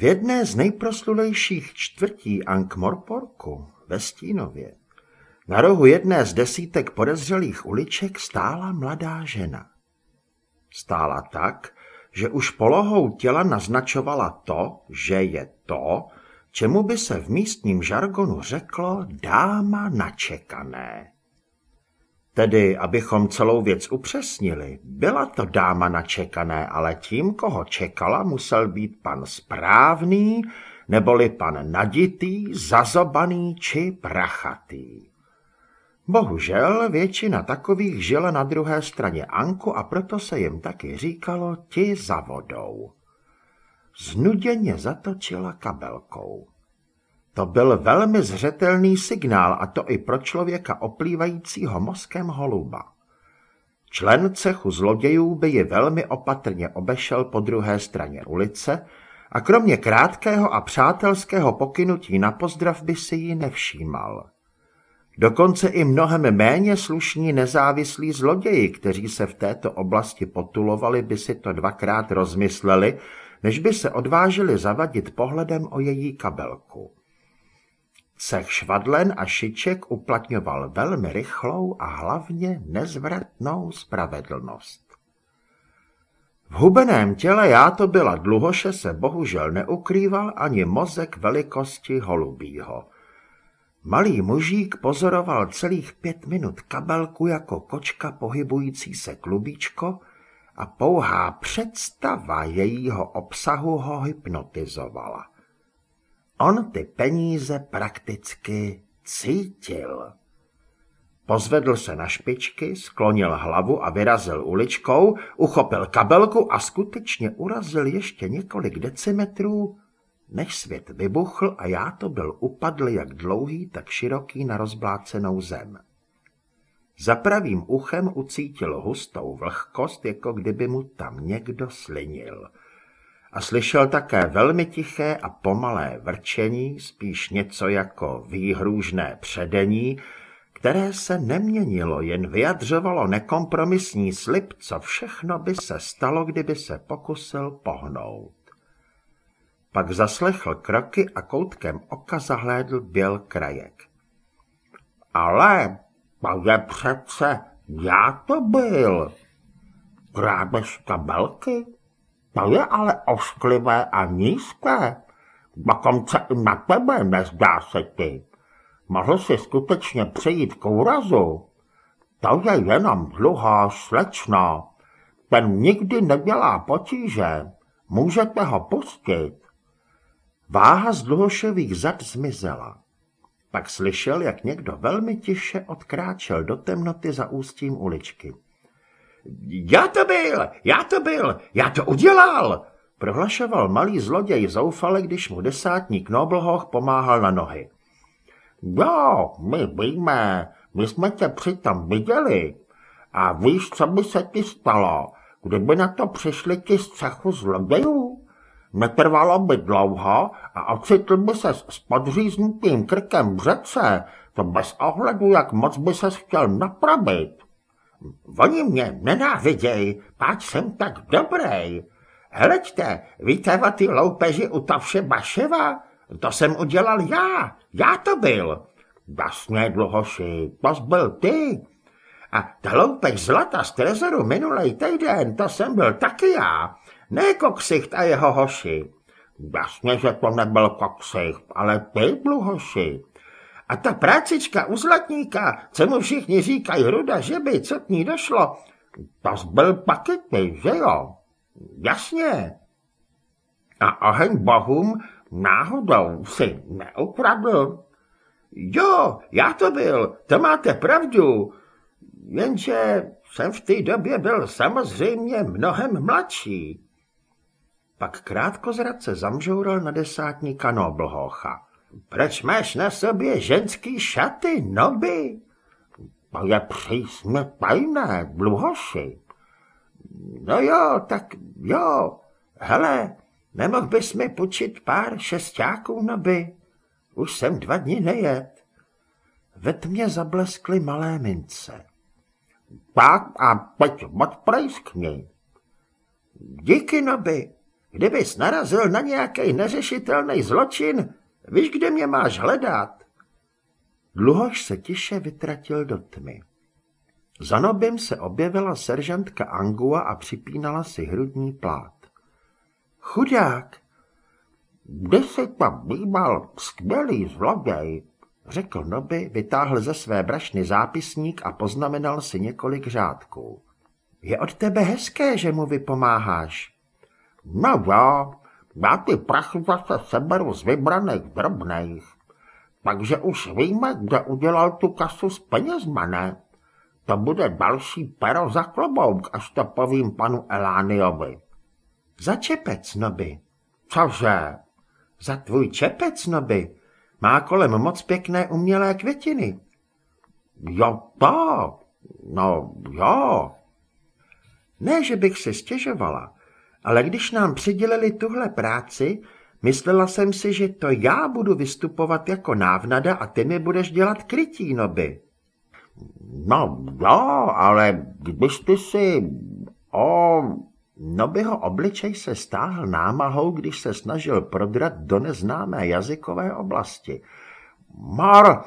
V jedné z nejproslulejších čtvrtí Ankh-Morporku ve Stínově na rohu jedné z desítek podezřelých uliček stála mladá žena. Stála tak, že už polohou těla naznačovala to, že je to, čemu by se v místním žargonu řeklo dáma načekané. Tedy, abychom celou věc upřesnili, byla to dáma načekané, ale tím, koho čekala, musel být pan správný, neboli pan naditý, zazobaný či prachatý. Bohužel většina takových žila na druhé straně Anku a proto se jim taky říkalo ti za vodou. Znuděně zatočila kabelkou. To byl velmi zřetelný signál a to i pro člověka oplývajícího mozkem holuba. Člen cechu zlodějů by ji velmi opatrně obešel po druhé straně ulice a kromě krátkého a přátelského pokynutí na pozdrav by si ji nevšímal. Dokonce i mnohem méně slušní nezávislí zloději, kteří se v této oblasti potulovali, by si to dvakrát rozmysleli, než by se odvážili zavadit pohledem o její kabelku. Cech švadlen a šiček uplatňoval velmi rychlou a hlavně nezvratnou spravedlnost. V hubeném těle já to byla dluhoše se bohužel neukrýval ani mozek velikosti holubího – Malý mužík pozoroval celých pět minut kabelku jako kočka pohybující se klubíčko a pouhá představa jejího obsahu ho hypnotizovala. On ty peníze prakticky cítil. Pozvedl se na špičky, sklonil hlavu a vyrazil uličkou, uchopil kabelku a skutečně urazil ještě několik decimetrů než svět vybuchl a já to byl upadl jak dlouhý, tak široký na rozblácenou zem. Za pravým uchem ucítil hustou vlhkost, jako kdyby mu tam někdo slinil. A slyšel také velmi tiché a pomalé vrčení, spíš něco jako výhrůžné předení, které se neměnilo, jen vyjadřovalo nekompromisní slib, co všechno by se stalo, kdyby se pokusil pohnout. Pak zaslechl kroky a koutkem oka zahlédl běl krajek. Ale to je přece, já to byl. Krábeš kabelky? To je ale ošklivé a nízké. Dokonce i na tebe nezdá se ty. Mohl si skutečně přejít k úrazu. To je jenom dluhá slečno. Ten nikdy nedělá potíže. Můžete ho pustit. Váha z dluhošových zad zmizela. Pak slyšel, jak někdo velmi tiše odkráčel do temnoty za ústím uličky. Já to byl, já to byl, já to udělal, prohlašoval malý zloděj zoufale, když mu desátník Noblhoch pomáhal na nohy. Jo, my víme, my jsme tě přitom viděli. A víš, co by se ti stalo, kdyby na to přišli ti z cechu zlodějů? Netrvalo by dlouho a ocitl by se s podříznutým krkem v řece, to bez ohledu, jak moc by se chtěl napravit. Oni mě nenáviděj, páč jsem tak dobrý. Hleďte, víte o ty loupeži u Tavše Baševa? To jsem udělal já, já to byl. Jasně, dluhoši, to byl ty. A ta loupež zlata z trezoru minulej týden, to jsem byl taky já. Ne koksicht a jeho hoši. Jasně, že to nebyl koksicht, ale ty, hoši. A ta prácička u zlatníka, co mu všichni říkají ruda, že by, co k ní došlo, to byl pakety, že jo? Jasně. A oheň bohům náhodou si neukradl. Jo, já to byl, to máte pravdu, jenže jsem v té době byl samozřejmě mnohem mladší. Pak krátkozradce zamžoural na desátníka Noblhocha. Proč máš na sobě ženský šaty, noby? To je přísně tajné, dluhoši. No jo, tak jo. Hele, nemohl bys mi počít pár šestáků, noby? Už jsem dva dny nejet. Ve tmě zableskly malé mince. Tak a teď odprejskni. Díky, noby. Kdybys narazil na nějaký neřešitelný zločin, víš, kde mě máš hledat? Dluhoš se tiše vytratil do tmy. Za nobím se objevila seržantka Angua a připínala si hrudní plát. Chudák! Kde jsi tam býval skvělý zloděj? Řekl Noby, vytáhl ze své brašny zápisník a poznamenal si několik řádků. Je od tebe hezké, že mu vypomáháš. No jo, já ty prachy zase seberu z vybraných drobných. Takže už víme, kde udělal tu kasu s penězma, ne? To bude další pero za klobouk, až to povím panu Elániovi. Za čepec, Noby. Cože? Za tvůj čepec, Noby. Má kolem moc pěkné umělé květiny. Jo, to. No, jo. Ne, že bych si stěžovala, ale když nám přidělili tuhle práci, myslela jsem si, že to já budu vystupovat jako návnada a ty mi budeš dělat krytí, Noby. No, jo, ale když ty si... O, Nobyho obličej se stáhl námahou, když se snažil prodrat do neznámé jazykové oblasti. Mar,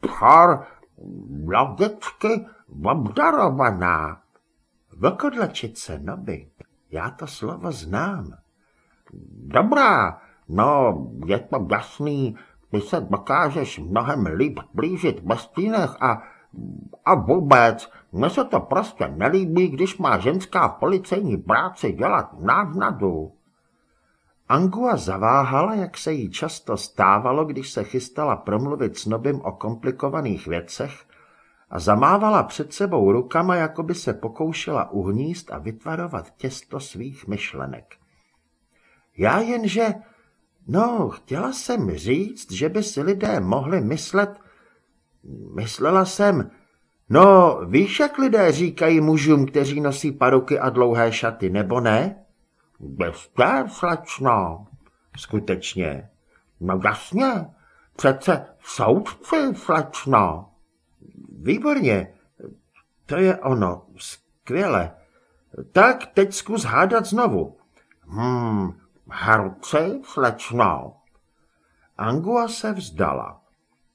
par, logicky obdarovaná. Vlkodlačice, Noby, já to slovo znám. Dobrá, no, je to jasný, ty se dokážeš mnohem líp blížit ve stínech a a vůbec, mně se to prostě nelíbí, když má ženská policejní práci dělat návnadu. Angua zaváhala, jak se jí často stávalo, když se chystala promluvit s Nobym o komplikovaných věcech a zamávala před sebou rukama, jako by se pokoušela uhníst a vytvarovat těsto svých myšlenek. Já jenže, no, chtěla jsem říct, že by si lidé mohli myslet, Myslela jsem, no víš, jak lidé říkají mužům, kteří nosí paruky a dlouhé šaty, nebo ne? Běžte, slečno. Skutečně. No jasně, přece soudci, slečno. Výborně, to je ono, skvěle. Tak teď zkus hádat znovu. Hmm, herci, slečno. Angua se vzdala.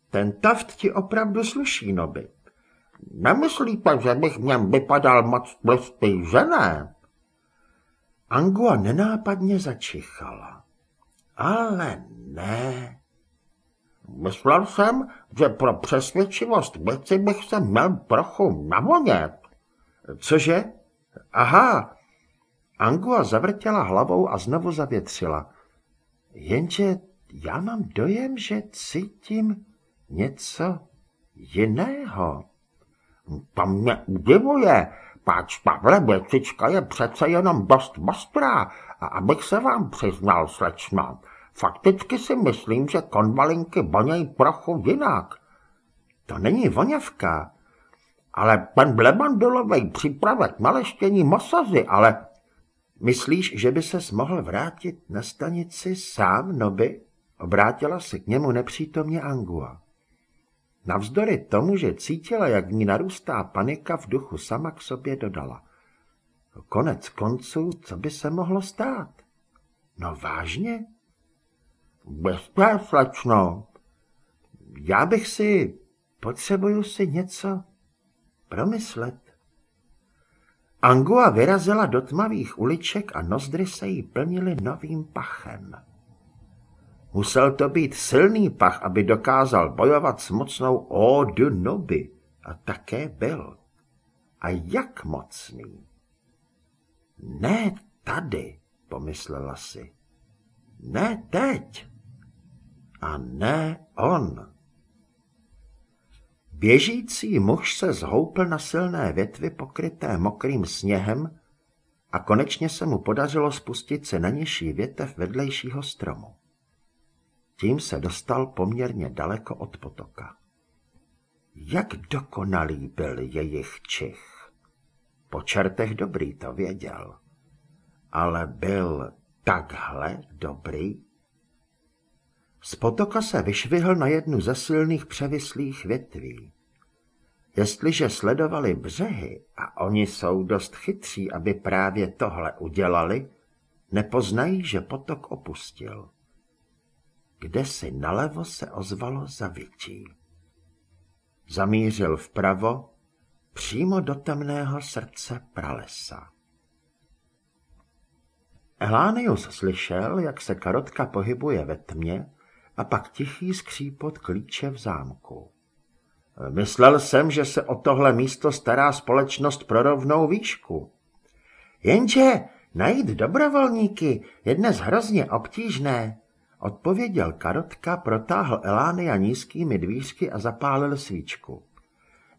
Ten taft ti opravdu sluší, Noby. Nemyslíte, že bych něm vypadal moc blistý, že ne? Angua nenápadně začichala. Ale ne. Myslel jsem, že pro přesvědčivost věci bych se měl trochu navonět. Cože? Aha. Angua zavrtěla hlavou a znovu zavětřila. Jenže já mám dojem, že cítím něco jiného. To mě udivuje, páč Pavle Věcička je přece jenom dost mostrá a abych se vám přiznal, slečno, fakticky si myslím, že konvalinky vonějí trochu jinak. To není voněvka, ale ten blebandulový přípravek na leštění mosazy, ale... Myslíš, že by ses mohl vrátit na stanici sám, Noby? Obrátila se k němu nepřítomně Angua. Navzdory tomu, že cítila, jak v ní narůstá panika, v duchu sama k sobě dodala. Konec konců, co by se mohlo stát? No vážně? Bezpé, slečno. Já bych si, potřebuju si něco promyslet. Angua vyrazila do tmavých uliček a nozdry se jí plnily novým pachem. Musel to být silný pach, aby dokázal bojovat s mocnou Odu Noby. A také byl. A jak mocný? Ne tady, pomyslela si. Ne teď. A ne on. Běžící muž se zhoupl na silné větvi pokryté mokrým sněhem a konečně se mu podařilo spustit se na nižší větev vedlejšího stromu. Tím se dostal poměrně daleko od potoka. Jak dokonalý byl jejich čich. Po čertech dobrý to věděl. Ale byl takhle dobrý? Z potoka se vyšvihl na jednu ze silných převislých větví. Jestliže sledovali břehy, a oni jsou dost chytří, aby právě tohle udělali, nepoznají, že potok opustil. Kde si nalevo se ozvalo zavětí. Zamířil vpravo, přímo do temného srdce pralesa. Elánius slyšel, jak se karotka pohybuje ve tmě a pak tichý skřípot klíče v zámku. Myslel jsem, že se o tohle místo stará společnost pro rovnou výšku. Jenže najít dobrovolníky je dnes hrozně obtížné, odpověděl Karotka, protáhl Elánia nízkými dvířky a zapálil svíčku.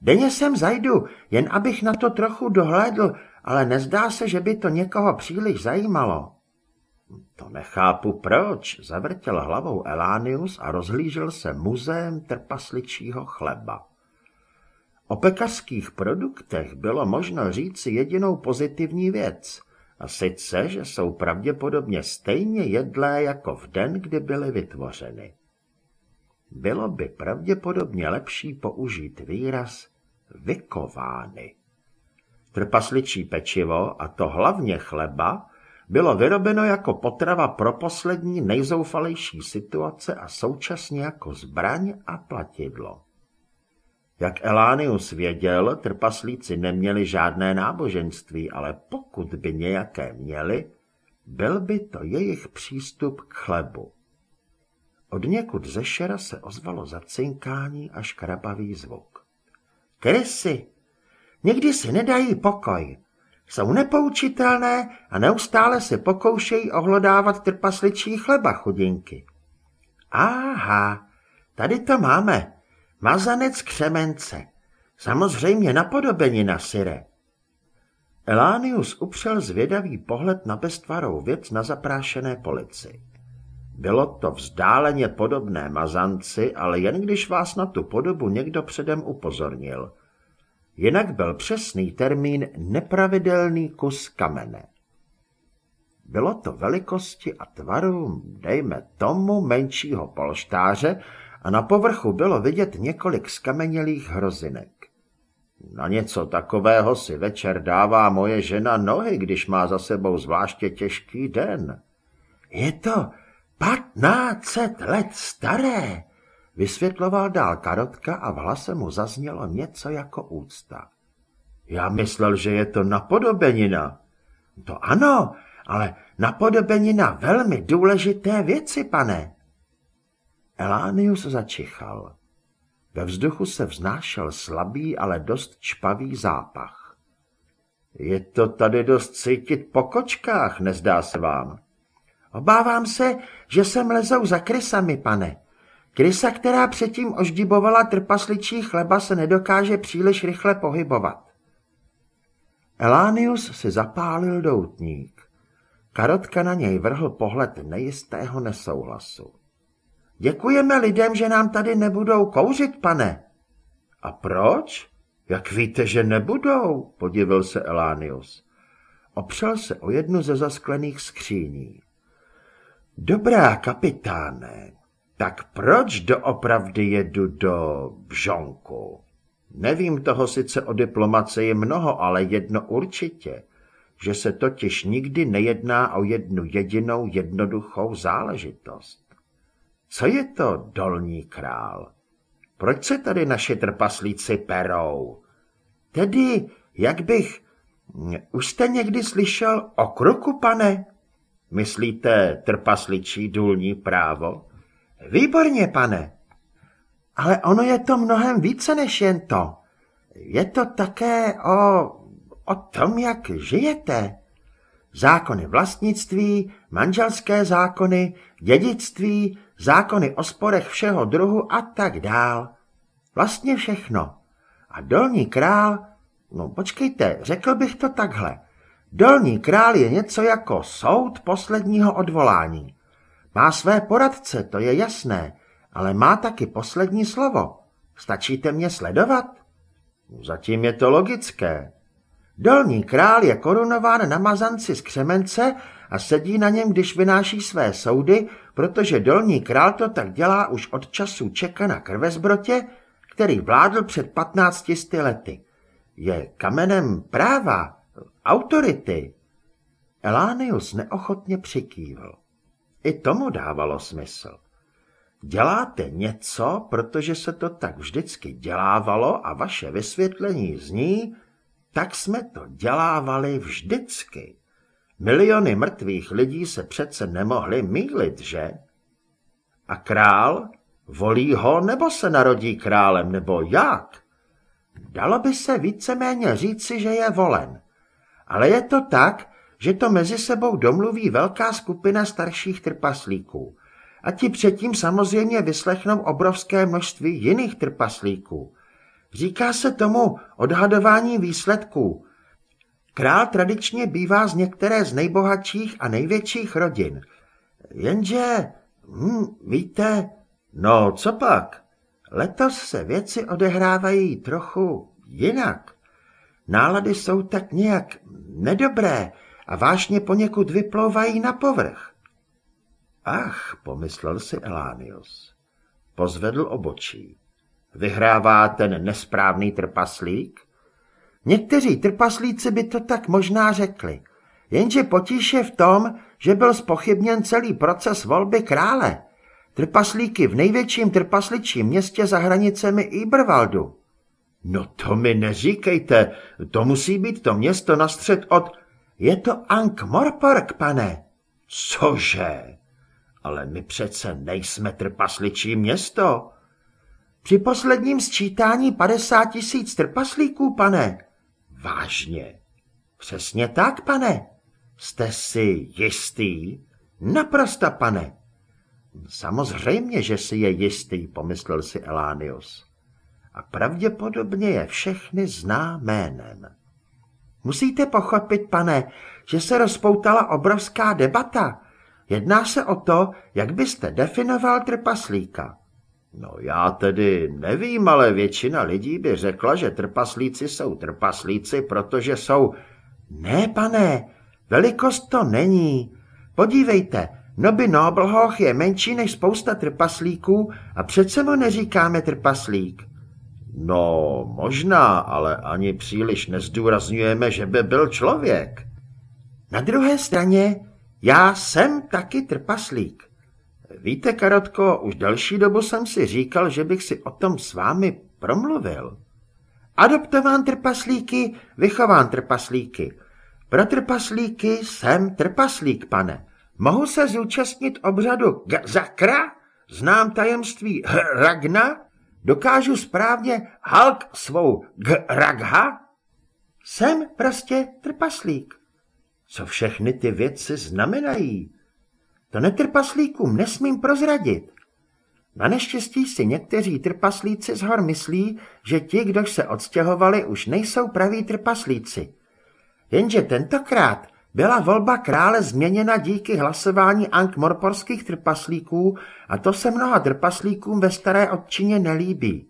Denně sem zajdu, jen abych na to trochu dohlédl, ale nezdá se, že by to někoho příliš zajímalo. To nechápu proč, zavrtěl hlavou Elánius a rozhlížel se muzeem trpasličího chleba. O pekařských produktech bylo možno říci jedinou pozitivní věc, a sice, že jsou pravděpodobně stejně jedlé jako v den, kdy byly vytvořeny. Bylo by pravděpodobně lepší použít výraz vykovány. Trpasličí pečivo, a to hlavně chleba, bylo vyrobeno jako potrava pro poslední nejzoufalejší situace a současně jako zbraň a platidlo. Jak Elánius věděl, trpaslíci neměli žádné náboženství, ale pokud by nějaké měli, byl by to jejich přístup k chlebu. Od někud ze šera se ozvalo zacinkání a škrabavý zvuk. Krysy, někdy si nedají pokoj. Jsou nepoučitelné a neustále se pokoušejí ohlodávat trpasličí chleba chudinky. Aha, tady to máme, Mazanec křemence. Samozřejmě na syre. Elánius upřel zvědavý pohled na beztvarou věc na zaprášené polici. Bylo to vzdáleně podobné mazanci, ale jen když vás na tu podobu někdo předem upozornil. Jinak byl přesný termín nepravidelný kus kamene. Bylo to velikosti a tvaru, dejme tomu, menšího polštáře, a na povrchu bylo vidět několik skamenělých hrozinek. Na něco takového si večer dává moje žena nohy, když má za sebou zvláště těžký den. Je to patnácet let staré, vysvětloval dál Karotka a v hlase mu zaznělo něco jako úcta. Já myslel, že je to napodobenina. To ano, ale napodobenina velmi důležité věci, pane. Elánius začichal. Ve vzduchu se vznášel slabý, ale dost čpavý zápach. Je to tady dost cítit po kočkách, nezdá se vám? Obávám se, že sem lezou za krysami, pane. Krysa, která předtím oždibovala trpasličí chleba, se nedokáže příliš rychle pohybovat. Elánius si zapálil doutník. Karotka na něj vrhl pohled nejistého nesouhlasu. Děkujeme lidem, že nám tady nebudou kouřit, pane. A proč? Jak víte, že nebudou? Podivil se Elánius. Opřel se o jednu ze zasklených skříní. Dobrá, kapitáne, tak proč doopravdy jedu do Bžonku? Nevím toho sice o je mnoho, ale jedno určitě, že se totiž nikdy nejedná o jednu jedinou jednoduchou záležitost. Co je to dolní král? Proč se tady naši trpaslíci perou? Tedy, jak bych... Už jste někdy slyšel o kruku, pane? Myslíte trpasličí důlní právo? Výborně, pane. Ale ono je to mnohem více než jen to. Je to také o, o tom, jak žijete. Zákony vlastnictví, manželské zákony, dědictví, zákony o sporech všeho druhu a tak dál. Vlastně všechno. A dolní král, no počkejte, řekl bych to takhle. Dolní král je něco jako soud posledního odvolání. Má své poradce, to je jasné, ale má taky poslední slovo. Stačíte mě sledovat? Zatím je to logické. Dolní král je korunován na mazanci z křemence a sedí na něm, když vynáší své soudy, protože dolní král to tak dělá už od času čeka na krvezbrotě, který vládl před patnáctisty lety. Je kamenem práva, autority. Elánius neochotně přikývl. I tomu dávalo smysl. Děláte něco, protože se to tak vždycky dělávalo a vaše vysvětlení zní, tak jsme to dělávali vždycky. Miliony mrtvých lidí se přece nemohli mýlit, že? A král? Volí ho nebo se narodí králem, nebo jak? Dalo by se víceméně říci, že je volen. Ale je to tak, že to mezi sebou domluví velká skupina starších trpaslíků. A ti předtím samozřejmě vyslechnou obrovské množství jiných trpaslíků. Říká se tomu odhadování výsledků. Král tradičně bývá z některé z nejbohatších a největších rodin. Jenže, hm, víte, no co pak? Letos se věci odehrávají trochu jinak. Nálady jsou tak nějak nedobré a vážně poněkud vyplouvají na povrch. Ach, pomyslel si Elánius. Pozvedl obočí. Vyhrává ten nesprávný trpaslík? Někteří trpaslíci by to tak možná řekli, jenže potíž je v tom, že byl spochybněn celý proces volby krále. Trpaslíky v největším trpasličím městě za hranicemi Ibervaldu. No to mi neříkejte, to musí být to město na střed od... Je to Ankh-Morpork, pane. Cože? Ale my přece nejsme trpasličí město. Při posledním sčítání 50 tisíc trpaslíků, pane. Vážně? Přesně tak, pane. Jste si jistý? Naprosto, pane. Samozřejmě, že si je jistý, pomyslel si Elánius. A pravděpodobně je všechny zná jménem. Musíte pochopit, pane, že se rozpoutala obrovská debata. Jedná se o to, jak byste definoval trpaslíka. No já tedy nevím, ale většina lidí by řekla, že trpaslíci jsou trpaslíci, protože jsou... Ne, pane, velikost to není. Podívejte, Noby Noblhoch je menší než spousta trpaslíků a přece mu neříkáme trpaslík. No, možná, ale ani příliš nezdůrazňujeme, že by byl člověk. Na druhé straně, já jsem taky trpaslík. Víte, Karotko, už další dobu jsem si říkal, že bych si o tom s vámi promluvil. Adoptován trpaslíky, vychován trpaslíky. Pro trpaslíky jsem trpaslík, pane. Mohu se zúčastnit obřadu Zakra? Znám tajemství Ragna? Dokážu správně Halk svou Gragha? Jsem prostě trpaslík. Co všechny ty věci znamenají? To netrpaslíkům nesmím prozradit. Na neštěstí si někteří trpaslíci z hor myslí, že ti, kdo se odstěhovali, už nejsou praví trpaslíci. Jenže tentokrát byla volba krále změněna díky hlasování ankmorporských trpaslíků a to se mnoha trpaslíkům ve staré odčině nelíbí.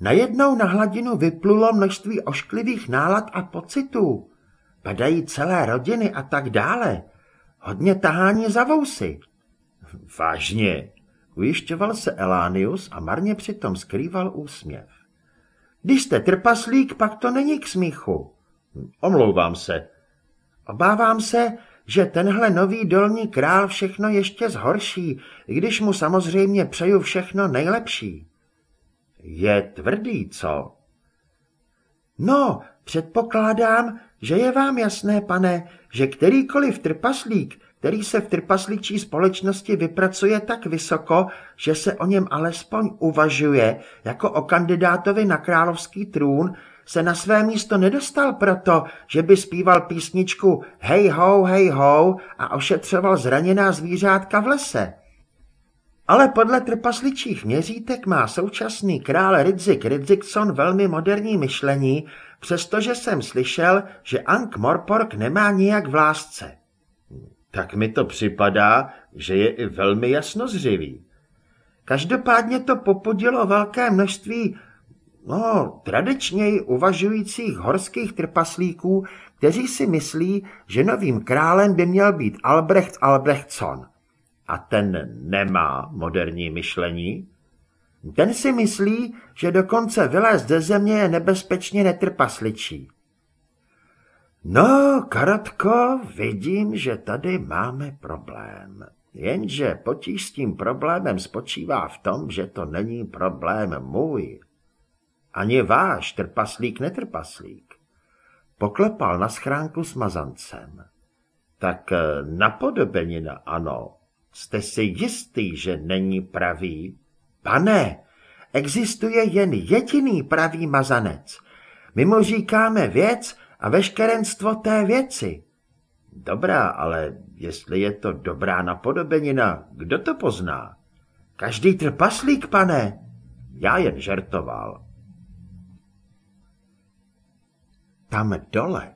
Najednou na hladinu vyplulo množství ošklivých nálad a pocitů. Padají celé rodiny a tak dále. Hodně tahání za vousy. Vážně, ujišťoval se Elánius a marně přitom skrýval úsměv. Když jste trpaslík, pak to není k smíchu. Omlouvám se. Obávám se, že tenhle nový dolní král všechno ještě zhorší, když mu samozřejmě přeju všechno nejlepší. Je tvrdý, co? No, předpokládám, že je vám jasné, pane, že kterýkoliv trpaslík, který se v trpasličí společnosti vypracuje tak vysoko, že se o něm alespoň uvažuje jako o kandidátovi na královský trůn, se na své místo nedostal proto, že by zpíval písničku hej ho, hej ho a ošetřoval zraněná zvířátka v lese. Ale podle trpasličích měřítek má současný král Ridzik Ridzikson velmi moderní myšlení, přestože jsem slyšel, že Ank Morpork nemá nijak v lásce. Tak mi to připadá, že je i velmi jasnozřivý. Každopádně to popudilo velké množství no, tradičněji uvažujících horských trpaslíků, kteří si myslí, že novým králem by měl být Albrecht Albrechtson. A ten nemá moderní myšlení? Ten si myslí, že dokonce vylézt ze země je nebezpečně netrpasličí. No, Karatko, vidím, že tady máme problém. Jenže potíž s tím problémem spočívá v tom, že to není problém můj. Ani váš, trpaslík netrpaslík. Poklepal na schránku s mazancem. Tak eh, napodobenina ano. Jste si jistý, že není pravý? Pane, existuje jen jediný pravý mazanec. My mu říkáme věc a veškerenstvo té věci. Dobrá, ale jestli je to dobrá napodobenina, kdo to pozná? Každý trpaslík, pane. Já jen žertoval. Tam dole,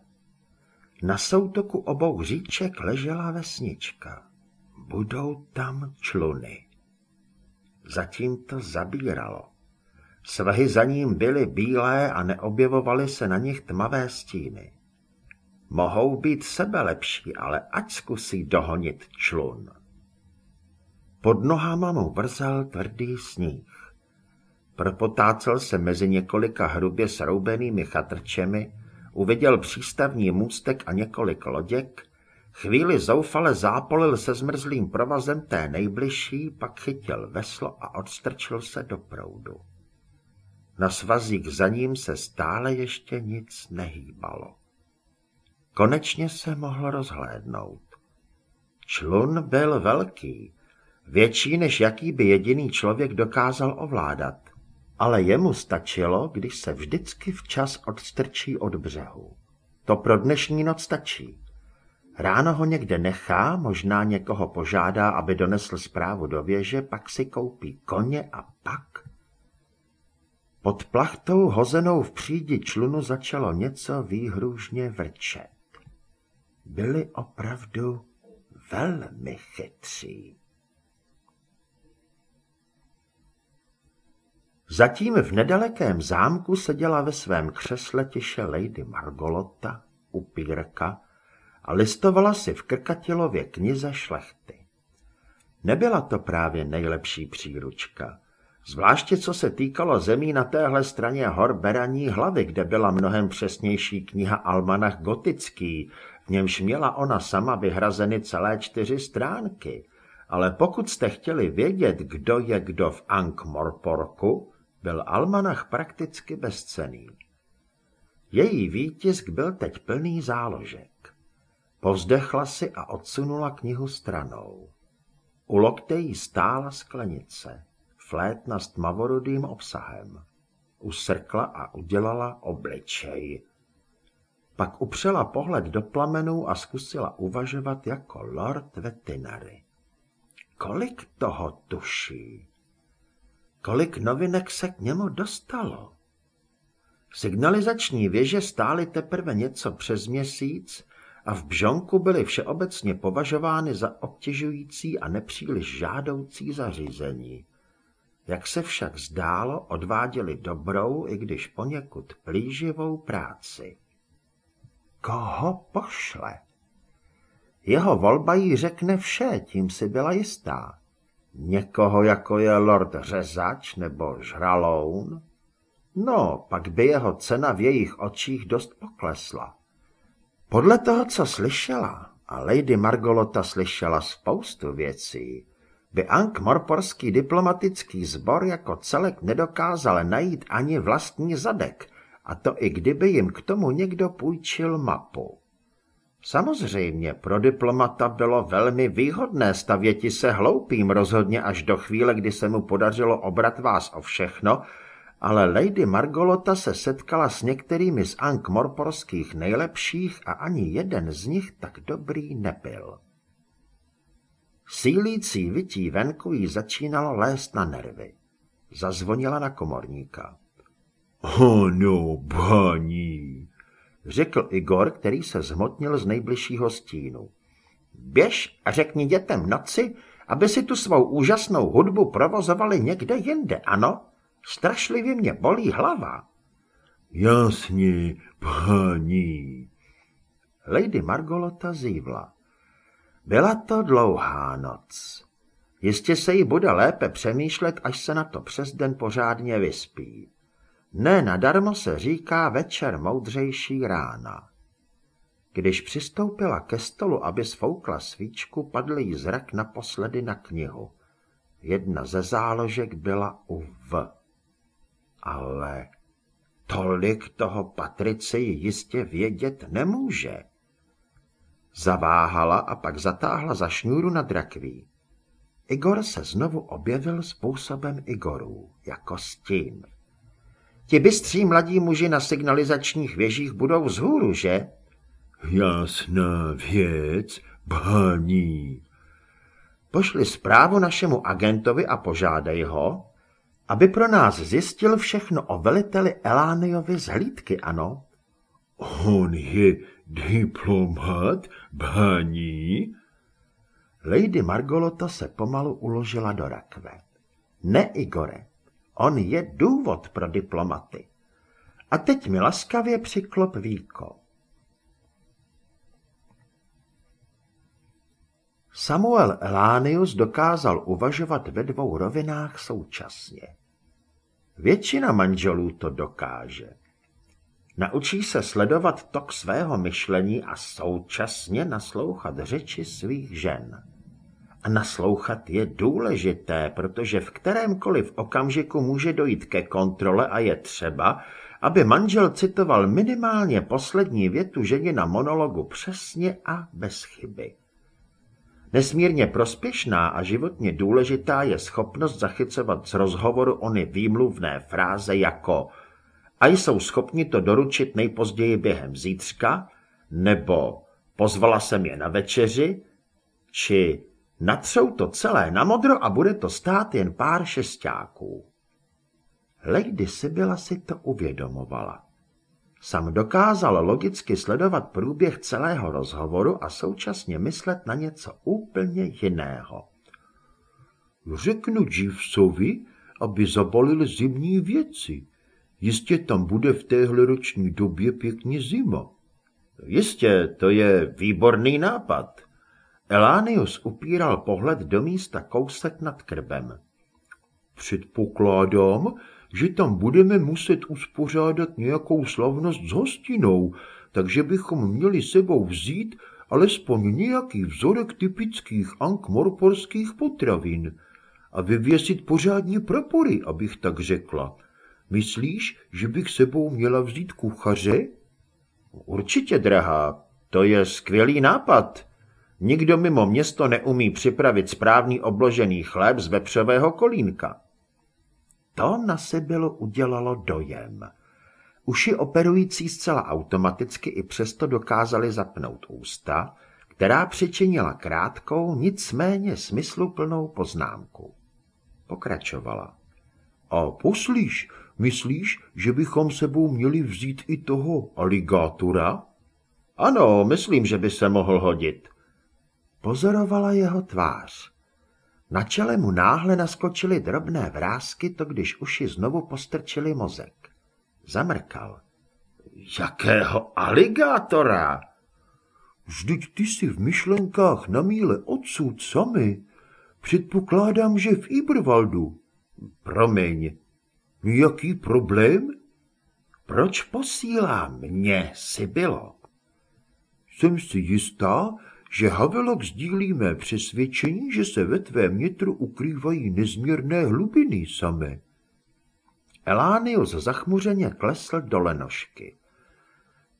na soutoku obou říček ležela vesnička. Budou tam čluny. Zatím to zabíralo. Svahy za ním byly bílé a neobjevovaly se na nich tmavé stíny. Mohou být sebelepší, ale ať zkusí dohonit člun. Pod nohama mu vrzel tvrdý sníh. Propotácel se mezi několika hrubě sroubenými chatrčemi, uviděl přístavní můstek a několik loděk, chvíli zoufale zápolil se zmrzlým provazem té nejbližší, pak chytil veslo a odstrčil se do proudu. Na svazík za ním se stále ještě nic nehýbalo. Konečně se mohl rozhlédnout. Člun byl velký, větší než jaký by jediný člověk dokázal ovládat, ale jemu stačilo, když se vždycky včas odstrčí od břehu. To pro dnešní noc stačí. Ráno ho někde nechá, možná někoho požádá, aby donesl zprávu do věže, pak si koupí koně a pak... Pod plachtou hozenou v přídi člunu začalo něco výhružně vrčet. Byli opravdu velmi chytří. Zatím v nedalekém zámku seděla ve svém křesle tiše Lady Margolota, upírka, a listovala si v Krkatilově knize šlechty. Nebyla to právě nejlepší příručka, zvláště co se týkalo zemí na téhle straně hor Beraní hlavy, kde byla mnohem přesnější kniha Almanach gotický, v němž měla ona sama vyhrazeny celé čtyři stránky. Ale pokud jste chtěli vědět, kdo je kdo v Ankh-Morporku, byl almanach prakticky bezcený. Její výtisk byl teď plný záložek. Povzdechla si a odsunula knihu stranou. U lokte jí stála sklenice, flétna s tmavorodým obsahem. Usrkla a udělala obličej. Pak upřela pohled do plamenů a zkusila uvažovat jako lord vetinary. Kolik toho tuší? Kolik novinek se k němu dostalo? Signalizační věže stály teprve něco přes měsíc a v Bžonku byly všeobecně považovány za obtěžující a nepříliš žádoucí zařízení. Jak se však zdálo, odváděli dobrou, i když poněkud plíživou práci. Koho pošle? Jeho volba jí řekne vše, tím si byla jistá. Někoho, jako je lord Řezač nebo Žraloun? No, pak by jeho cena v jejich očích dost poklesla. Podle toho, co slyšela, a Lady Margolota slyšela spoustu věcí, by Ankh-Morporský diplomatický sbor jako celek nedokázal najít ani vlastní zadek, a to i kdyby jim k tomu někdo půjčil mapu. Samozřejmě pro diplomata bylo velmi výhodné stavěti se hloupým rozhodně až do chvíle, kdy se mu podařilo obrat vás o všechno, ale Lady Margolota se setkala s některými z Ankh-Morporských nejlepších a ani jeden z nich tak dobrý nebyl. Sílící vytí venku jí začínalo lézt na nervy. Zazvonila na komorníka. Ano, paní, řekl Igor, který se zhmotnil z nejbližšího stínu. Běž a řekni dětem noci, aby si tu svou úžasnou hudbu provozovali někde jinde, ano? Strašlivě mě bolí hlava. Jasně, paní. Lady Margolota zívla. Byla to dlouhá noc. Jistě se jí bude lépe přemýšlet, až se na to přes den pořádně vyspí. Ne nadarmo se říká večer moudřejší rána. Když přistoupila ke stolu, aby sfoukla svíčku, padl jí zrak naposledy na knihu. Jedna ze záložek byla u V. Ale tolik toho Patrici jistě vědět nemůže. Zaváhala a pak zatáhla za šňůru na drakví. Igor se znovu objevil způsobem Igorů, jako stín. Ti bystří mladí muži na signalizačních věžích budou vzhůru, že? Jasná věc, paní. Pošli zprávu našemu agentovi a požádej ho, aby pro nás zjistil všechno o veliteli Elániovi z hlídky, ano? On je diplomat, paní? Lady Margolota se pomalu uložila do rakve. Ne, Igore, on je důvod pro diplomaty. A teď mi laskavě přiklop víko. Samuel Elánius dokázal uvažovat ve dvou rovinách současně. Většina manželů to dokáže. Naučí se sledovat tok svého myšlení a současně naslouchat řeči svých žen. Naslouchat je důležité, protože v kterémkoliv okamžiku může dojít ke kontrole a je třeba, aby manžel citoval minimálně poslední větu ženy na monologu přesně a bez chyby. Nesmírně prospěšná a životně důležitá je schopnost zachycovat z rozhovoru ony výmluvné fráze jako a jsou schopni to doručit nejpozději během zítřka, nebo pozvala jsem je na večeři, či natřou to celé na modro a bude to stát jen pár šestáků. Lady Sibyla si to uvědomovala. Sam dokázal logicky sledovat průběh celého rozhovoru a současně myslet na něco úplně jiného. Řeknu Jeevesovi, aby zabalil zimní věci. Jistě tam bude v téhle roční době pěkně zima. Jistě, to je výborný nápad. Elánius upíral pohled do místa kousek nad krbem. Předpokládám, že tam budeme muset uspořádat nějakou slavnost s hostinou, takže bychom měli sebou vzít alespoň nějaký vzorek typických ankmorporských potravin a vyvěsit pořádní prapory, abych tak řekla. Myslíš, že bych sebou měla vzít kuchaře? Určitě, drahá, to je skvělý nápad. Nikdo mimo město neumí připravit správný obložený chléb z vepřového kolínka. To na bylo udělalo dojem. Uši operující zcela automaticky i přesto dokázali zapnout ústa, která přičinila krátkou, nicméně smysluplnou poznámku. Pokračovala. A poslíš, myslíš, že bychom sebou měli vzít i toho aligátora? Ano, myslím, že by se mohl hodit. Pozorovala jeho tvář. Na čele mu náhle naskočily drobné vrázky, to když uši znovu postrčili mozek. Zamrkal. Jakého aligátora? Vždyť ty si v myšlenkách na míle odsud sami. Předpokládám, že v Ibrvaldu. Promiň. Jaký problém? Proč posílá mě, bylo? Jsem si jistá, že Havelok sdílí mé přesvědčení, že se ve tvém nitru ukrývají nezměrné hlubiny samé. Elánius zachmuřeně klesl do lenošky.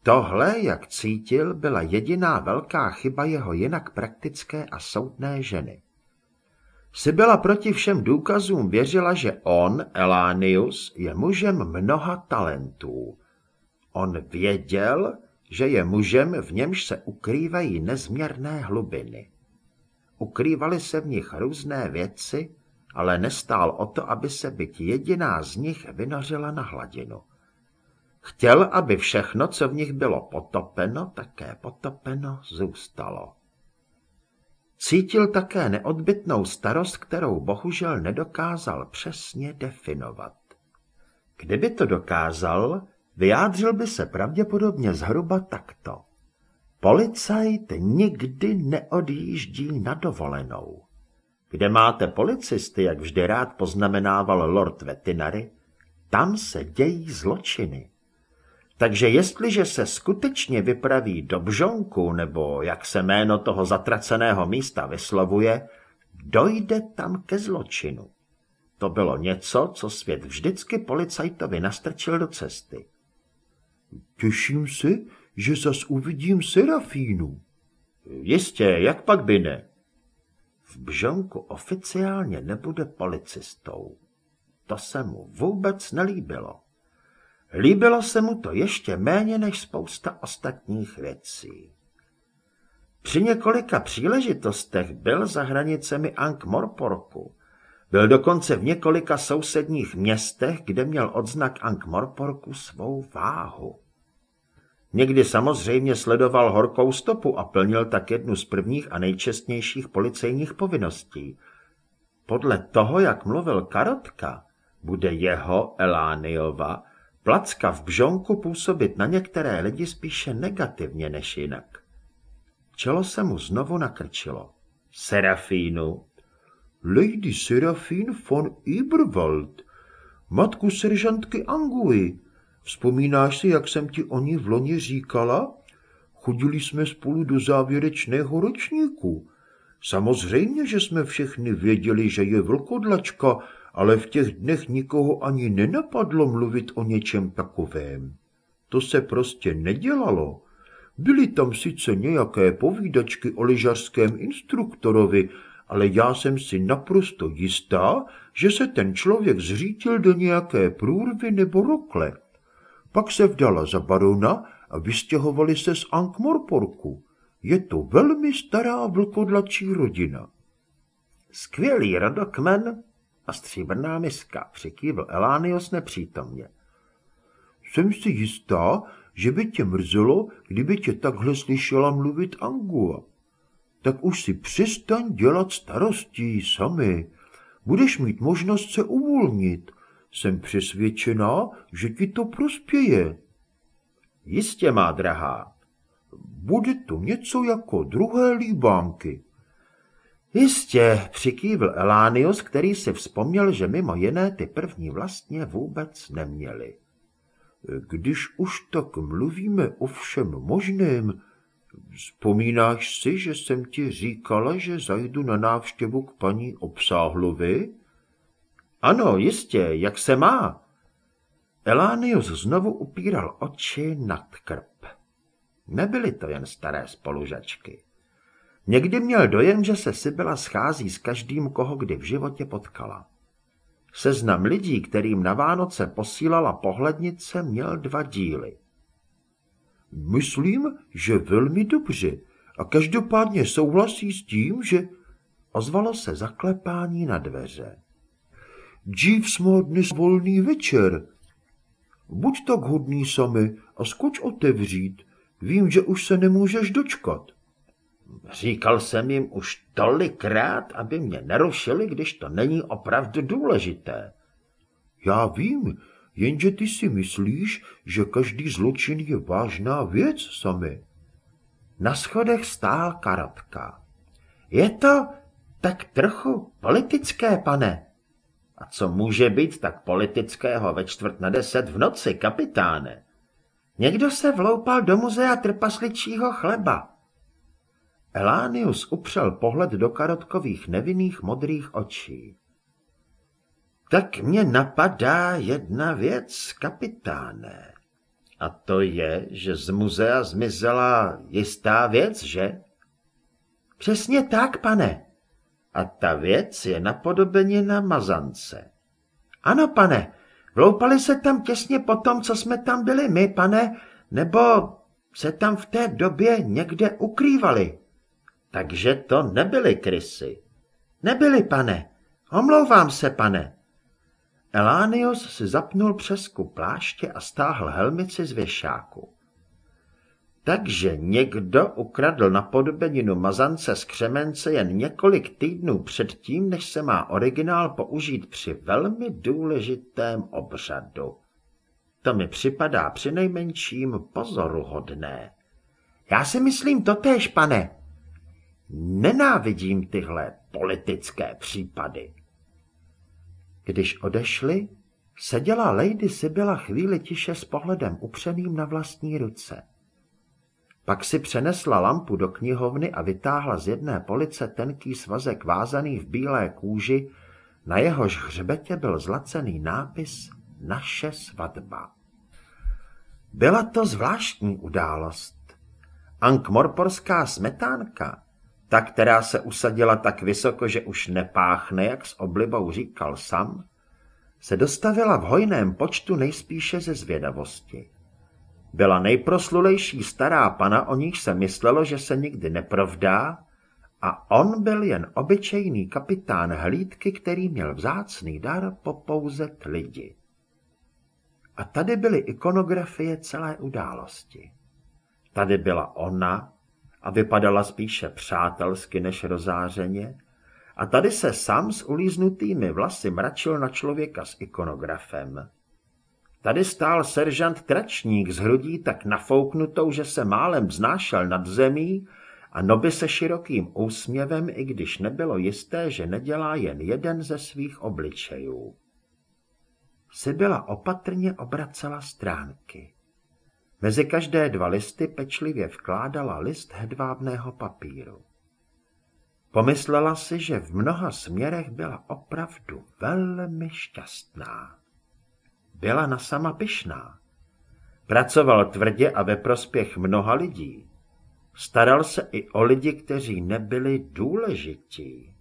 Tohle, jak cítil, byla jediná velká chyba jeho jinak praktické a soudné ženy. byla proti všem důkazům věřila, že on, Elánius, je mužem mnoha talentů. On věděl, že je mužem, v němž se ukrývají nezměrné hlubiny. Ukrývaly se v nich různé věci, ale nestál o to, aby se byť jediná z nich vynořila na hladinu. Chtěl, aby všechno, co v nich bylo potopeno, také potopeno zůstalo. Cítil také neodbitnou starost, kterou bohužel nedokázal přesně definovat. Kdyby to dokázal, Vyjádřil by se pravděpodobně zhruba takto. Policajt nikdy neodjíždí na dovolenou. Kde máte policisty, jak vždy rád poznamenával Lord Vetinary, tam se dějí zločiny. Takže jestliže se skutečně vypraví do Bžonku, nebo jak se jméno toho zatraceného místa vyslovuje, dojde tam ke zločinu. To bylo něco, co svět vždycky policajtovi nastrčil do cesty. Těším se, že zas uvidím Serafínu. Jistě, jak pak by ne? V Bžonku oficiálně nebude policistou. To se mu vůbec nelíbilo. Líbilo se mu to ještě méně než spousta ostatních věcí. Při několika příležitostech byl za hranicemi Ankh-Morporku. Byl dokonce v několika sousedních městech, kde měl odznak Ankh-Morporku svou váhu. Někdy samozřejmě sledoval horkou stopu a plnil tak jednu z prvních a nejčestnějších policejních povinností. Podle toho, jak mluvil Karotka, bude jeho, Elániova, placka v bžonku působit na některé lidi spíše negativně než jinak. Čelo se mu znovu nakrčilo. Serafínu. Lady Serafín von Iberwald, matku seržantky Angui. Vzpomínáš si, jak jsem ti o ní v loni říkala? Chodili jsme spolu do závěrečného ročníku. Samozřejmě, že jsme všechny věděli, že je vlkodlačka, ale v těch dnech nikoho ani nenapadlo mluvit o něčem takovém. To se prostě nedělalo. Byly tam sice nějaké povídačky o lyžařském instruktorovi, ale já jsem si naprosto jistá, že se ten člověk zřítil do nějaké průrvy nebo rokle. Pak se vdala za barona a vystěhovali se z Ankh-Morporku. Je to velmi stará vlkodlačí rodina. Skvělý rodokmen a stříbrná miska, přikývl Elánios nepřítomně. Jsem si jistá, že by tě mrzelo, kdyby tě takhle slyšela mluvit Angua. Tak už si přestaň dělat starostí sami. Budeš mít možnost se uvolnit. Jsem přesvědčená, že ti to prospěje. Jistě, má drahá. Bude to něco jako druhé líbánky. Jistě, přikývl Elánius, který si vzpomněl, že mimo jiné ty první vlastně vůbec neměli. Když už tak mluvíme o všem možném, vzpomínáš si, že jsem ti říkala, že zajdu na návštěvu k paní Obsáhlovi? Ano, jistě, jak se má. Elánius znovu upíral oči nad krp. Nebyly to jen staré spolužačky. Někdy měl dojem, že se Sybila schází s každým, koho kdy v životě potkala. Seznam lidí, kterým na Vánoce posílala pohlednice, měl dva díly. Myslím, že velmi dobře a každopádně souhlasí s tím, že ozvalo se zaklepání na dveře. Dřív jsme dnes volný večer. Buď tak hodný sami a skoč otevřít. Vím, že už se nemůžeš dočkat. Říkal jsem jim už tolikrát, aby mě nerušili, když to není opravdu důležité. Já vím, jenže ty si myslíš, že každý zločin je vážná věc, sami. Na schodech stál Karotka. Je to tak trochu politické, pane. A co může být tak politického ve čtvrt na deset v noci, kapitáne? Někdo se vloupal do muzea trpasličího chleba. Elánius upřel pohled do karotkových nevinných modrých očí. Tak mě napadá jedna věc, kapitáne. A to je, že z muzea zmizela jistá věc, že? Přesně tak, pane. A ta věc je napodobenina mazance. Ano, pane, vloupali se tam těsně po tom, co jsme tam byli my, pane, nebo se tam v té době někde ukrývali. Takže to nebyly krysy. Nebyly, pane. Omlouvám se, pane. Elánios si zapnul přesku pláště a stáhl helmici z věšáku. Takže někdo ukradl na podobeninu mazance z křemence jen několik týdnů předtím, než se má originál použít při velmi důležitém obřadu. To mi připadá přinejmenším pozoruhodné. Já si myslím totéž, pane, Nenávidím tyhle politické případy. Když odešli, Seděla Lady Sibyla chvíli tiše s pohledem upřeným na vlastní ruce. Pak si přenesla lampu do knihovny a vytáhla z jedné police tenký svazek vázaný v bílé kůži, na jehož hřbetě byl zlacený nápis Naše svatba. Byla to zvláštní událost. Ankmorporská smetánka, ta, která se usadila tak vysoko, že už nepáchne, jak s oblibou říkal sam, se dostavila v hojném počtu nejspíše ze zvědavosti. Byla nejproslulejší stará pana, o níž se myslelo, že se nikdy neprovdá, a on byl jen obyčejný kapitán hlídky, který měl vzácný dar popouzet lidi. A tady byly ikonografie celé události. Tady byla ona a vypadala spíše přátelsky než rozářeně, a tady se sám s ulíznutými vlasy mračil na člověka s ikonografem. Tady stál seržant Tračník s hrudí tak nafouknutou, že se málem vznášel nad zemí a noby se širokým úsměvem, i když nebylo jisté, že nedělá jen jeden ze svých obličejů. Sibyla opatrně obracela stránky. Mezi každé dva listy pečlivě vkládala list hedvábného papíru. Pomyslela si, že v mnoha směrech byla opravdu velmi šťastná. Byla na sama pyšná. Pracoval tvrdě a ve prospěch mnoha lidí. Staral se i o lidi, kteří nebyli důležití.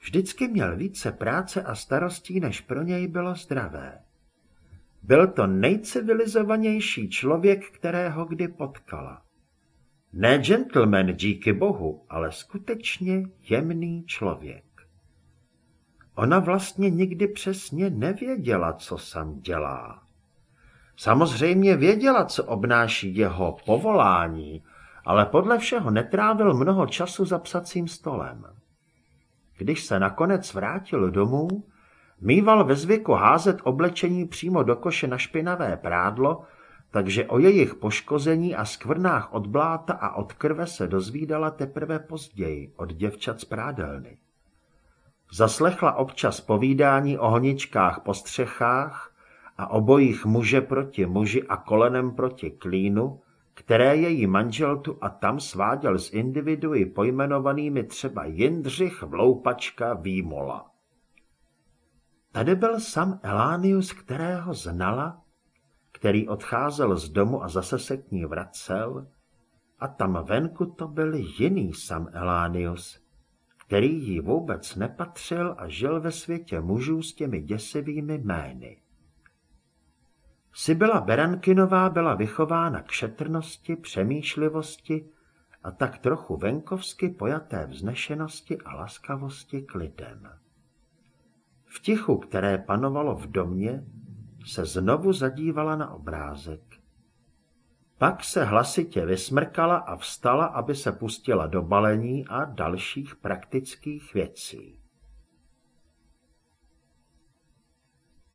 Vždycky měl více práce a starostí, než pro něj bylo zdravé. Byl to nejcivilizovanější člověk, kterého kdy potkala. Ne gentleman díky bohu, ale skutečně jemný člověk. Ona vlastně nikdy přesně nevěděla, co sam dělá. Samozřejmě věděla, co obnáší jeho povolání, ale podle všeho netrávil mnoho času za psacím stolem. Když se nakonec vrátil domů, mýval ve zvyku házet oblečení přímo do koše na špinavé prádlo, takže o jejich poškození a skvrnách od bláta a od krve se dozvídala teprve později od děvčat z prádelny. Zaslechla občas povídání o honičkách po střechách a o bojích muže proti muži a kolenem proti klínu, které její manžel tu a tam sváděl s individui pojmenovanými třeba Jindřich, Vloupačka, Výmola. Tady byl sam Elánius, kterého znala, který odcházel z domu a zase se k ní vracel, a tam venku to byl jiný sam Elánius, který jí vůbec nepatřil a žil ve světě mužů s těmi děsivými jmény. Sibyla Berankinová byla vychována k šetrnosti, přemýšlivosti a tak trochu venkovsky pojaté vznešenosti a laskavosti k lidem. V tichu, které panovalo v domě, se znovu zadívala na obrázek. Pak se hlasitě vysmrkala a vstala, aby se pustila do balení a dalších praktických věcí.